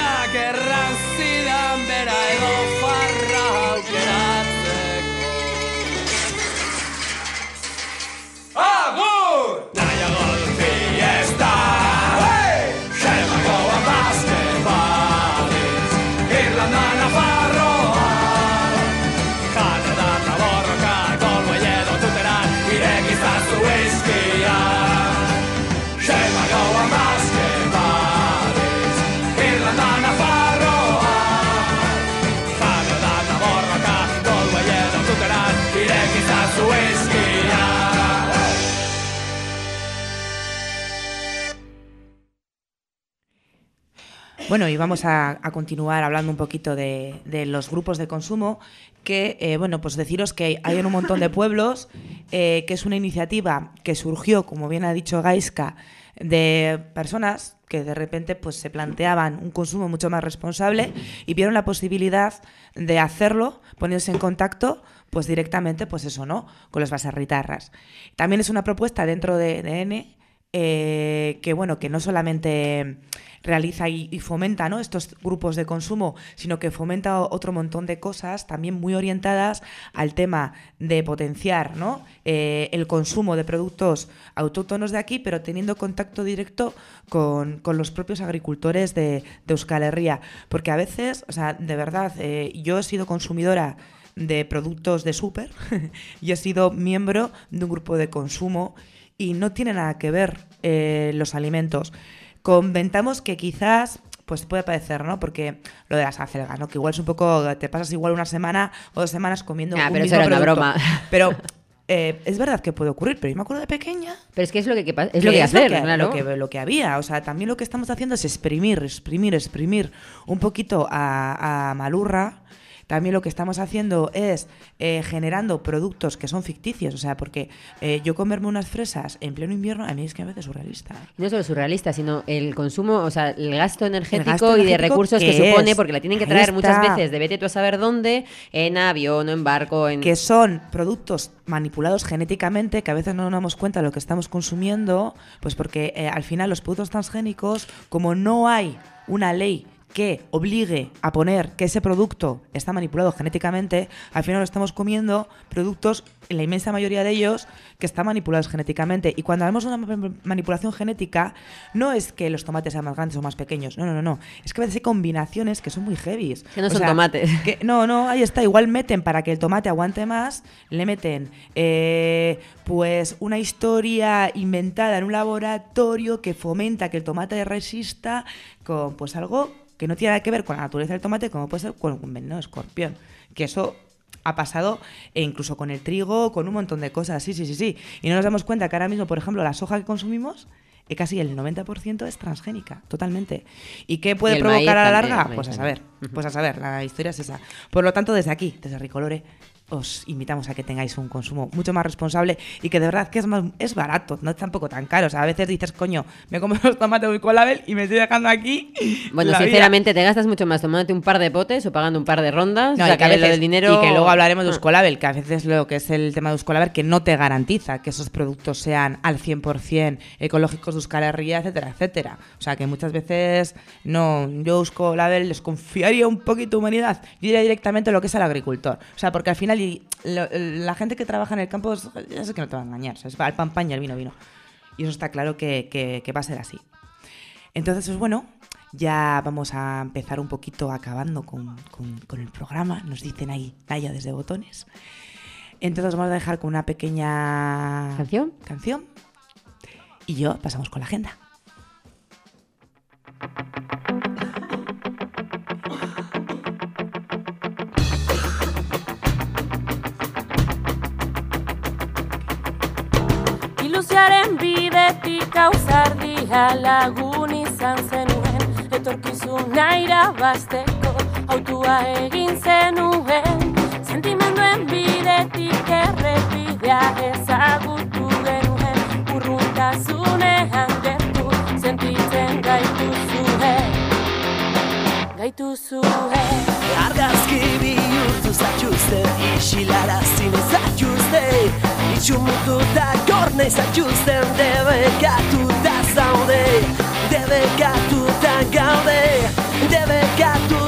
Geneskak erran zidan bera edo farra aukeratzeko Agur! Bueno, y vamos a, a continuar hablando un poquito de, de los grupos de consumo, que, eh, bueno, pues deciros que hay en un montón de pueblos, eh, que es una iniciativa que surgió, como bien ha dicho Gaiska, de personas que de repente pues se planteaban un consumo mucho más responsable y vieron la posibilidad de hacerlo, ponerse en contacto pues directamente, pues eso, ¿no? Con los baserritarras. También es una propuesta dentro de, de N eh, que bueno, que no solamente realiza y, fomenta ¿no? estos grupos de consumo, sino que fomenta otro montón de cosas también muy orientadas al tema de potenciar ¿no? Eh, el consumo de productos autóctonos de aquí, pero teniendo contacto directo con, los propios agricultores de, de Euskal Herria. Porque a veces, o sea, de verdad, eh, yo he sido consumidora de productos de súper <laughs> y he sido miembro de un grupo de consumo y no tiene nada que ver eh, los alimentos. Comentamos que quizás pues puede parecer, ¿no? Porque lo de las acelgas, ¿no? Que igual es un poco, te pasas igual una semana o dos semanas comiendo Ah, un pero eso mismo era una producto. broma. <laughs> Pero eh, es verdad que puede ocurrir, pero yo me acuerdo de pequeña Pero es que es lo que, que es lo que es hacer, lo que, claro. lo que- lo que había. O sea, también lo que estamos haciendo es exprimir, exprimir, exprimir un poquito a, a Malurra. También lo que estamos haciendo es eh, generando productos que son ficticios. O sea, porque eh, yo comerme unas fresas en pleno invierno, a mí es que me parece surrealista. No solo surrealista, sino el consumo, o sea, el gasto energético, gasto y de recursos que que supone, es. porque la tienen que Ahí traer muchas veces de vete tú a saber dónde, en avión o en barco, en... que son productos manipulados genéticamente, que a veces no nos damos cuenta de lo que estamos consumiendo, pues porque eh, al final los productos transgénicos, como no hay una ley que obligue a poner que ese producto está manipulado genéticamente, al final estamos comiendo productos, en la inmensa mayoría de ellos, que están manipulados genéticamente. Y cuando hablamos de una ma- manipulación genética, no es que los tomates sean más grandes o más pequeños, no, no, no, no. Es que a veces hay combinaciones que son muy heavies. Que no O son sea, tomates. que- no, no, ahí está. Igual meten para que el tomate aguante más, le meten eh, pues una historia inventada en un laboratorio que fomenta que el tomate resista con pues algo que no tiene nada que ver con la naturaleza del tomate, como puede ser con un veneno de escorpión. Que eso ha pasado e incluso con el trigo, con un montón de cosas. Sí, sí, sí, sí. Y no nos damos cuenta que ahora mismo, por ejemplo, la soja que consumimos eh, casi el 90% es transgénica, totalmente. ¿Y qué puede Y provocar a la larga? Pues a saber, pues a saber, la historia es esa. Por lo tanto, desde aquí, desde Ricolore, os invitamos a que tengáis un consumo mucho más responsable y que de verdad que es más es barato, no es tampoco tan caro. O sea, a veces dices, coño, me como <laughs> los tomates de Colabel y me estoy dejando aquí. <laughs> Bueno, la vida". sinceramente, te gastas mucho más tomándote un par de potes o pagando un par de rondas. No, o sea, y que a lo del dinero... y que luego hablaremos de Ah. Euskolabel, que a veces lo que es el tema de Euskolabel, que no te garantiza que esos productos sean al 100% ecológicos de Euskal Herria, etcétera, etcétera. O sea, que muchas veces no, yo Euskolabel les confiaría un poquito de humanidad. Yo diría directamente lo que es el agricultor. O sea, porque al final y lo- la gente que trabaja en el campo, es- ya sé que no te va a engañar, ¿sabes? al pan pan y al vino vino. Y eso está claro que, que- que va a ser así. Entonces, pues bueno, ya vamos a empezar un poquito acabando con, con- con el programa. Nos dicen ahí, Naya desde botones. Entonces vamos a dejar con una pequeña ¿Canción? canción. Y yo pasamos con la agenda. Ilusiaren bidetik ausardia lagun izan zenuen. Etorkizun naira basteko autua egin zenuen. Sentimenduen bidetik errepidea ezagutu genuen. Urruntasunean gertu sentitzen gaitu zuen gaitu zure Argazki bihurtu zatxuzte, isilarazin zatxuzte Itxumutu eta gorne zatxuzten, debekatu da zaude Debekatu da gaude, debekatu da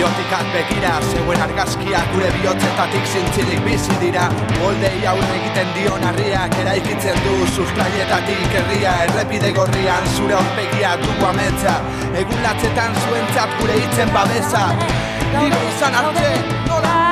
Biotikak begira, zeuen argazkiak gure bihotzetatik zintzilik bizi dira. Moldei aurre egiten dion harriak eraikitzen du sustraietatik herria Errepide gorrian zure aurpegia dugu ametsa. Egun latzetan zuentzat gure hitzen babesa. Libre izan arte, nola?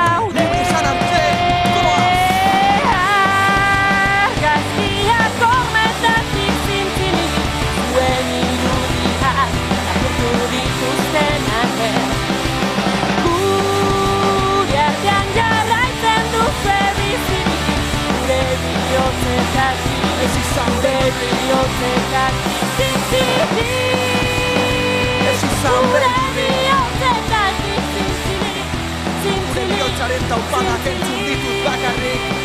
Eta upada kentzun ditut bakarrik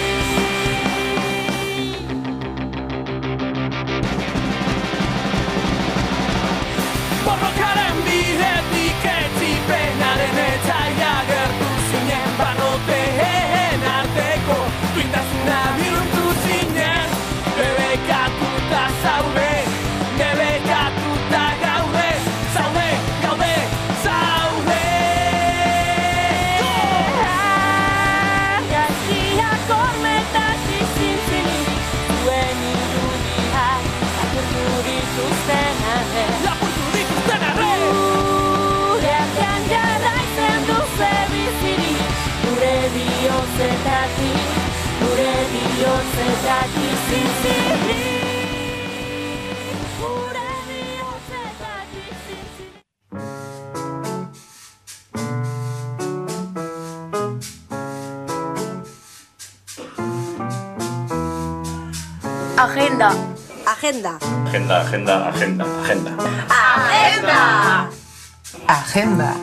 Agenda. Agenda. Agenda, agenda, agenda, agenda. Agenda. Agenda.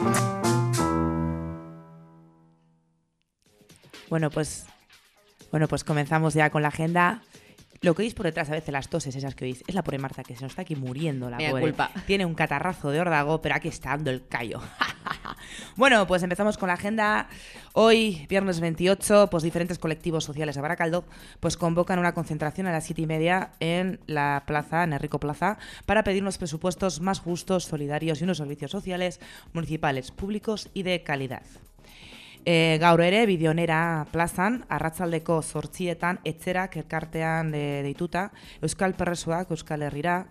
Bueno, pues bueno, pues comenzamos ya con la agenda. Lo que oís por detrás a veces las toses esas que oís es la pobre Marta que se nos está aquí muriendo la pobre. culpa. Tiene un catarrazo de órdago, pero aquí está dando el callo. <laughs> bueno, pues empezamos con la agenda. Hoy, viernes 28, pues diferentes colectivos sociales de Baracaldo pues convocan una concentración a las siete y media en la plaza, en Enrico Plaza, para pedir unos presupuestos más justos, solidarios y unos servicios sociales municipales, públicos y de calidad. E, gaur ere, bidionera plazan, arratzaldeko zortzietan, etzerak elkartean de, deituta, Euskal Perresuak, Euskal Herrira,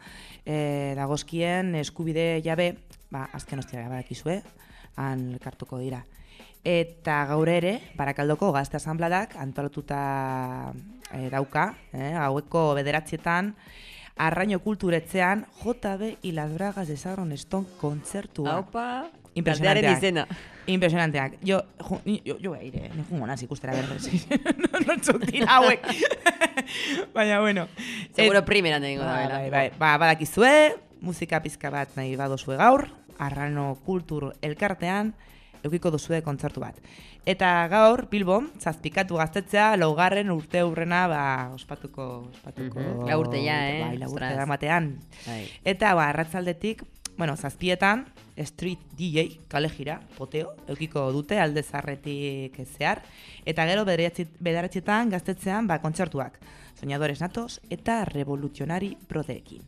e, dagozkien eskubide jabe, ba, azken ostia badakizue, han elkartuko dira. Eta gaur ere, Barakaldoko Gazte Asanbladak antolatuta e, dauka, eh, haueko bederatzietan, Arraño kulturetzean JB Bragas de Sharon Stone kontzertua. Aupa, Impresionanteak. taldearen izena. Impresionanteak. Jo, jo, jo behir, eh? Ni jungo naz ikustera berre. <laughs> no, no txuk dira hauek. <laughs> Baina, bueno. Seguro primeran egingo da, Ba, bera. bai, bai. Ba, badakizue, musika pizka bat nahi badozue gaur, arrano kultur elkartean, eukiko duzue kontzertu bat. Eta gaur, Bilbon, zazpikatu gaztetzea, laugarren urte hurrena, ba, ospatuko, ospatuko... Mhm, lau urte ja, eh? Bai, lau urte Ostras. daramatean. Bai. Eta, ba, arratzaldetik, bueno, zazpietan, street DJ, kale jira, poteo, eukiko dute alde zarretik zehar, eta gero bederatzietan gaztetzean, ba, kontzertuak, soñadores natos eta revoluzionari proteekin.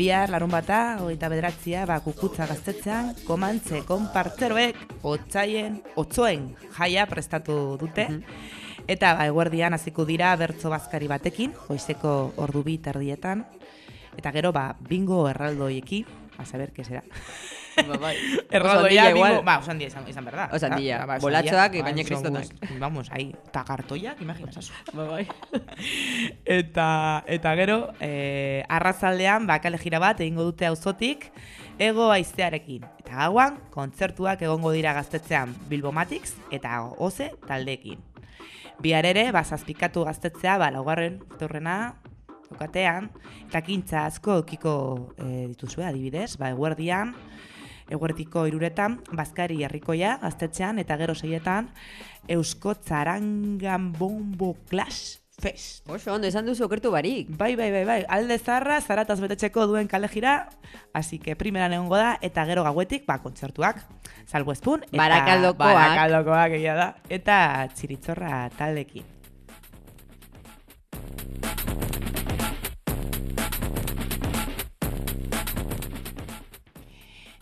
Bihar larun bata, hogeita bederatzia, ba, kukutza gaztetzean, komantze, konpartzeroek, otzaien, otzoen jaia prestatu dute. Eta ba, eguerdian hasiko dira bertso bazkari batekin, goizeko ordu bi terdietan. Eta gero, ba, bingo erraldoieki, a saber, que será. Ba, bai. <laughs> Erraldoia, bingo, igual. ba, handia izan, izan berda. Oso handia. Ah, ba, oso Bolatxoak, baina Ba, kristotak. Vamos, ahí, tagartoiak, imaginas eso. <laughs> Ba, bai. <laughs> eta, eta gero, eh, arrazaldean, bakale jira bat, egingo dute auzotik, ego aizearekin. Eta gauan, kontzertuak egongo dira gaztetzean Bilbomatics eta Oze taldeekin. Bihar ere, bazazpikatu gaztetzea, ba, laugarren urteurrena, daukatean, eta kintza asko eukiko e, dituzue adibidez, ba, eguerdian, eguerdiko iruretan, Bazkari herrikoia gaztetxean, eta gero seietan, Eusko Tzarangan Bombo Clash Fest. Oso, ondo, esan duzu okertu barik. Bai, bai, bai, bai. Alde zarra, zarataz betetxeko duen kale jira, así que primeran egongo da, eta gero gauetik, ba, kontzertuak. Salbo espun, eta Barakaldokoak. Barakaldokoak egia da, eta txiritzorra taldekin.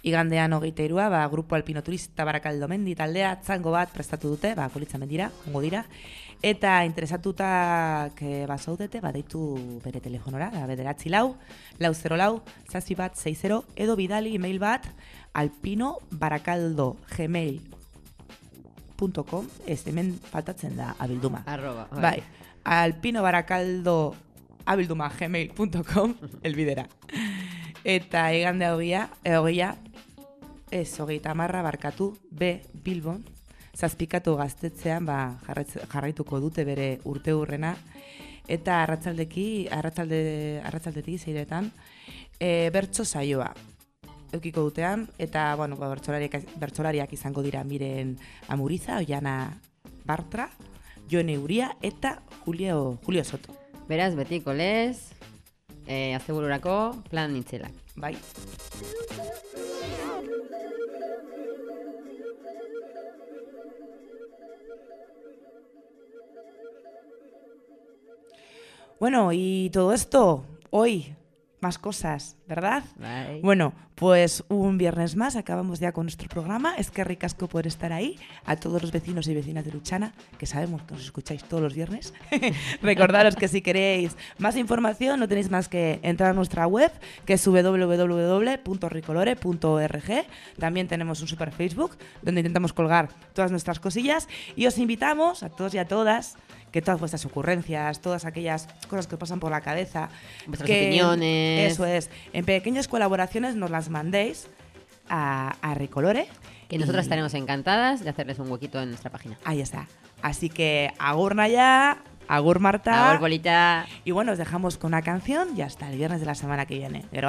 Igandean hogeita irua, ba, Grupo Alpino Turista Barakaldo Mendi taldea, txango bat prestatu dute, ba, kolitza mendira, jongo dira, eta interesatutak e, bazaudete, ba, deitu bere telefonora, da, bederatzi lau, lau zero lau, zazpi bat, 60, edo bidali email bat, alpino barakaldo gmail.com, ez hemen faltatzen da abilduma. Arroba, Bai, alpino barakaldo abilduma gmail.com, <laughs> elbidera. Eta igande hogia, eh, hogia, ez hogeita marra barkatu, B, Bilbon, zazpikatu gaztetzean ba, jarraituko dute bere urte hurrena, eta arratzaldeki, arratzalde, arratzaldetik zeiretan, e, bertso saioa eukiko dutean, eta, bueno, ba, bertsolariak, bertsolariak izango dira miren Amuriza, Oiana Bartra, Jone Uria eta Julio, Julio Soto. Beraz, betiko lez, eh, astebururako plan nitzelak. Bai. Bueno, y todo esto, hoy, más cosas, ¿verdad? Bai. Bueno, pues un viernes más, acabamos ya con nuestro programa. Es que ricasco por estar ahí. A todos los vecinos y vecinas de Luchana, que sabemos que nos escucháis todos los viernes. <laughs> Recordaros que si queréis más información, no tenéis más que entrar a nuestra web, que es www.ricolore.org. También tenemos un super Facebook, donde intentamos colgar todas nuestras cosillas. Y os invitamos a todos y a todas que todas vuestras ocurrencias, todas aquellas cosas que os pasan por la cabeza, Vuestras que- opiniones. Eso es, en pequeñas colaboraciones nos las mandéis a, a Ricolore. Que nosotros y- estaremos encantadas de hacerles un huequito en nuestra página. Ahí está. Así que agur Naya, agur Marta. Agur, bolita. Y bueno, os dejamos con una canción y hasta el viernes de la semana que viene. Pero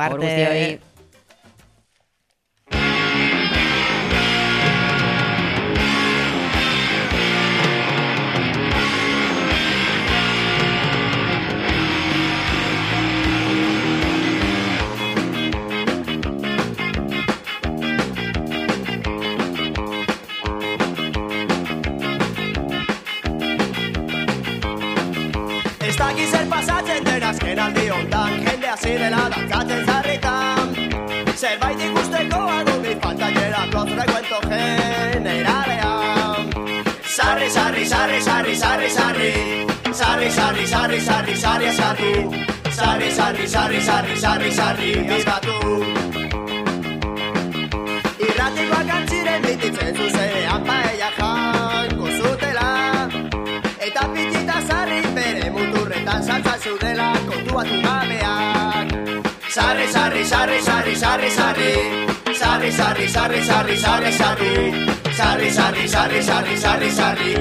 hasi dela dantzatzen zarritan Zerbait ikusteko adubi falta jera Los recuento generalean. Sarri, sarri, sarri, sarri, sarri, sarri. Sarri, sarri, sarri, sarri, sarri eskatu. Sarri, sarri, sarri, sarri, sarri, sarri eskatu. Irratikoak antziren bititzen zuzenean paella jango zutela. Eta pitita zarri bere bertan saltza zudela kontuatu gabeak Sarri, sarri, sarri, sarri, sarri, sarri. Sarri, sarri, sarri, sarri, sarri, sarri. Sarri, sarri, sarri, sarri, sarri, sarri.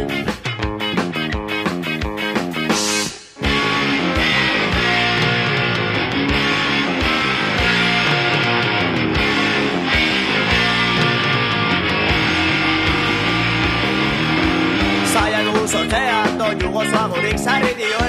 Zaiago zotzean, doi ugozoa gurek sarri dio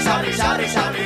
sorry, sorry, sorry.